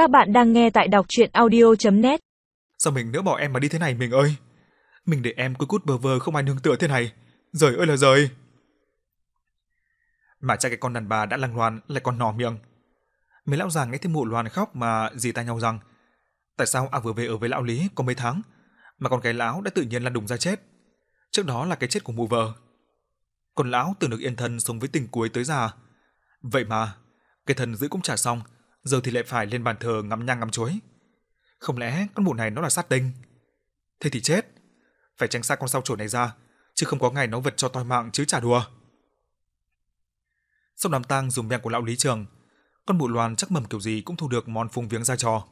Các bạn đang nghe tại đọc chuyện audio.net Sao mình nữa bỏ em mà đi thế này mình ơi? Mình để em cứ cút bờ vờ không ai nương tựa thế này. Rời ơi là rời. Mà cha cái con đàn bà đã lăng loàn lại còn nỏ miệng. Mấy lão già nghe thấy mụ loàn khóc mà dì tay nhau rằng tại sao à vừa về ở với lão Lý có mấy tháng mà con cái lão đã tự nhiên lăn đùng ra chết. Trước đó là cái chết của mụ vợ. Còn lão tưởng được yên thân sống với tình cuối tới già. Vậy mà, cái thần giữ cũng trả xong, giờ thì lại phải lên bàn thờ ngắm nhang ngắm chuối. Không lẽ con mụ này nó là sát tinh? Thế thì chết. Phải tránh xa con sao chổi này ra, chứ không có ngày nó vật cho toi mạng chứ trả đùa. Sau đám tang dùng beng của lão Lý Trường, con mụ loan chắc mầm kiểu gì cũng thu được món phung viếng ra trò.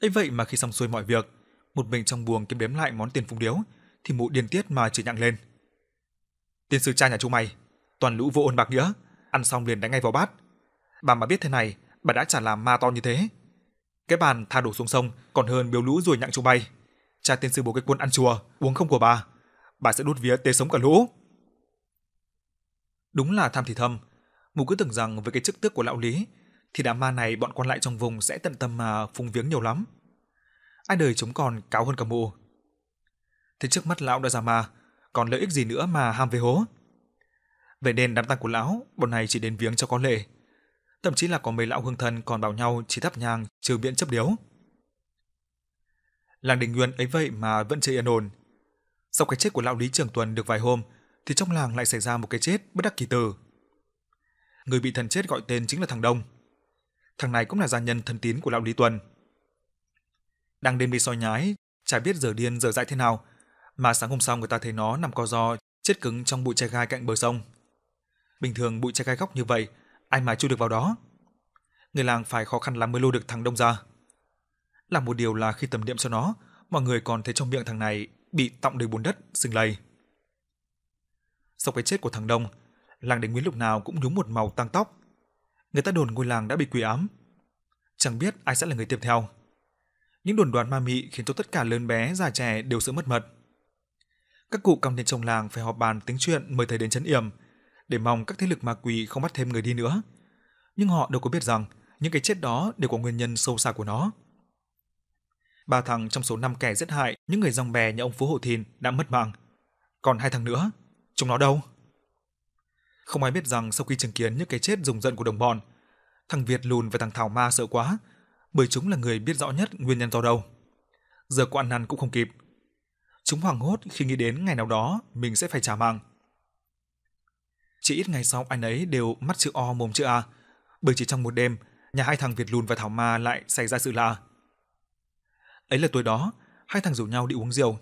ấy vậy mà khi xong xuôi mọi việc, một mình trong buồng kiếm đếm lại món tiền phung điếu, thì mụ điên tiết mà chửi nhặng lên. Tiên sư cha nhà chú mày, toàn lũ vô ôn bạc nghĩa, ăn xong liền đánh ngay vào bát. Bà mà biết thế này, bà đã chả làm ma to như thế. Cái bàn tha đổ xuống sông còn hơn biếu lũ rồi nhặng chú bay. Cha tiên sư bố cái quân ăn chùa, uống không của bà. Bà sẽ đút vía tế sống cả lũ. Đúng là tham thì thâm. Mụ cứ tưởng rằng với cái chức tước của lão lý thì đám ma này bọn quan lại trong vùng sẽ tận tâm mà phung viếng nhiều lắm. Ai đời chúng còn cáo hơn cả mụ. Thế trước mắt lão đã ra ma, còn lợi ích gì nữa mà ham về hố. Vậy nên đám tang của lão, bọn này chỉ đến viếng cho có lệ. Thậm chí là có mấy lão hương thân còn bảo nhau chỉ thắp nhang trừ biện chấp điếu. Làng Đình Nguyên ấy vậy mà vẫn chưa yên ổn. Sau cái chết của lão Lý Trường Tuần được vài hôm, thì trong làng lại xảy ra một cái chết bất đắc kỳ tử. Người bị thần chết gọi tên chính là thằng Đông. Thằng này cũng là gia nhân thân tín của lão Lý Tuần. Đang đêm đi soi nhái, chả biết giờ điên giờ dại thế nào, mà sáng hôm sau người ta thấy nó nằm co ro, chết cứng trong bụi tre gai cạnh bờ sông. Bình thường bụi tre gai góc như vậy, ai mà chui được vào đó. Người làng phải khó khăn lắm mới lôi được thằng Đông ra. Làm một điều là khi tầm niệm cho nó, mọi người còn thấy trong miệng thằng này bị tọng đầy bùn đất, sưng lầy. Sau cái chết của thằng Đông, làng Đình Nguyễn lúc nào cũng nhúng một màu tăng tóc. Người ta đồn ngôi làng đã bị quỷ ám. Chẳng biết ai sẽ là người tiếp theo. Những đồn đoán ma mị khiến cho tất cả lớn bé, già trẻ đều sợ mất mật. Các cụ cầm tiền trong làng phải họp bàn tính chuyện mời thầy đến chấn yểm, để mong các thế lực ma quỷ không bắt thêm người đi nữa. Nhưng họ đâu có biết rằng những cái chết đó đều có nguyên nhân sâu xa của nó. Ba thằng trong số năm kẻ giết hại những người dòng bè nhà ông Phú Hộ Thìn đã mất mạng. Còn hai thằng nữa, chúng nó đâu? Không ai biết rằng sau khi chứng kiến những cái chết rùng rợn của đồng bọn, thằng Việt lùn và thằng Thảo Ma sợ quá, bởi chúng là người biết rõ nhất nguyên nhân do đâu. Giờ có ăn năn cũng không kịp. Chúng hoảng hốt khi nghĩ đến ngày nào đó mình sẽ phải trả mạng. Chỉ ít ngày sau anh ấy đều mắt chữ O mồm chữ A, bởi chỉ trong một đêm, nhà hai thằng Việt lùn và Thảo Ma lại xảy ra sự lạ. Ấy là tối đó, hai thằng rủ nhau đi uống rượu.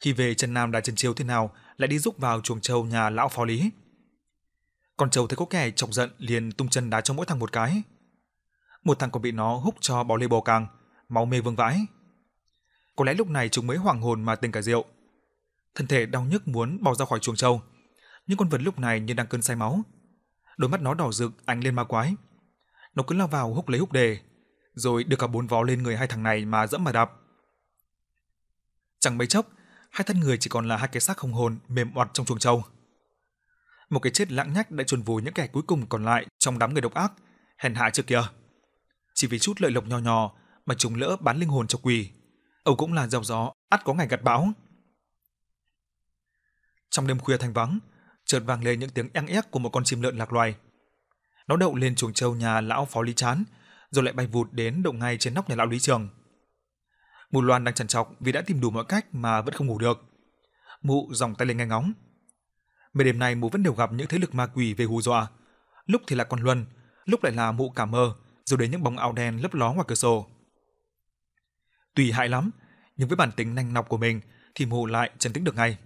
Khi về Trần Nam đã Trần Chiêu thế nào, lại đi rúc vào chuồng trâu nhà lão phó lý. Con trâu thấy có kẻ chọc giận liền tung chân đá cho mỗi thằng một cái. Một thằng còn bị nó húc cho bò lê bò càng, máu mê vương vãi. Có lẽ lúc này chúng mới hoảng hồn mà tỉnh cả rượu. Thân thể đau nhức muốn bỏ ra khỏi chuồng trâu, nhưng con vật lúc này như đang cơn say máu. Đôi mắt nó đỏ rực ánh lên ma quái. Nó cứ lao vào húc lấy húc đề, rồi đưa cả bốn vó lên người hai thằng này mà dẫm mà đạp. Chẳng mấy chốc, hai thân người chỉ còn là hai cái xác không hồn mềm oặt trong chuồng trâu. Một cái chết lãng nhách đã chôn vùi những kẻ cuối cùng còn lại trong đám người độc ác, hèn hạ trước kia. Chỉ vì chút lợi lộc nho nhỏ mà chúng lỡ bán linh hồn cho quỷ. Âu cũng là giàu gió, ắt có ngày gặt bão. Trong đêm khuya thanh vắng, chợt vang lên những tiếng eng éc của một con chim lợn lạc loài. Nó đậu lên chuồng trâu nhà lão phó Lý Chán, rồi lại bay vụt đến đậu ngay trên nóc nhà lão Lý Trường. Mụ Loan đang chần chọc vì đã tìm đủ mọi cách mà vẫn không ngủ được. Mụ dòng tay lên nghe ngóng. Mấy đêm nay mụ vẫn đều gặp những thế lực ma quỷ về hù dọa. Lúc thì là con Luân, lúc lại là mụ cả mơ, rồi đến những bóng áo đen lấp ló ngoài cửa sổ. Tùy hại lắm, nhưng với bản tính nhanh nọc của mình thì mụ lại trấn tĩnh được ngay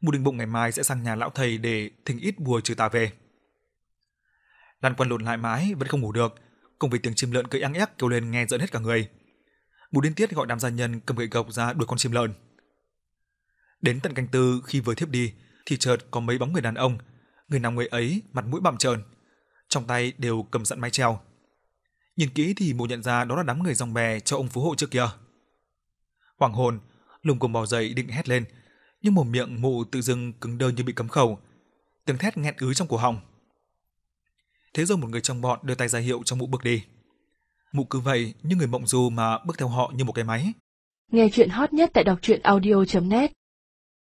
mu định bụng ngày mai sẽ sang nhà lão thầy để thỉnh ít bùa trừ tà về. Lan Quân lộn lại mãi vẫn không ngủ được, cùng với tiếng chim lợn cưỡi ăn éc kêu lên nghe giận hết cả người. Mu điên tiết gọi đám gia nhân cầm gậy gộc ra đuổi con chim lợn. Đến tận canh tư khi vừa thiếp đi thì chợt có mấy bóng người đàn ông, người nào người ấy mặt mũi bặm trợn, trong tay đều cầm sẵn mái treo. Nhìn kỹ thì mụ nhận ra đó là đám người dòng bè cho ông phú hộ trước kia. Hoàng hồn, lùng cùng bò dậy định hét lên, nhưng mồm miệng mụ tự dưng cứng đơ như bị cấm khẩu, tiếng thét nghẹn ứ trong cổ họng. Thế rồi một người trong bọn đưa tay ra hiệu cho mụ bước đi. Mụ cứ vậy như người mộng du mà bước theo họ như một cái máy. Nghe chuyện hot nhất tại đọc truyện audio.net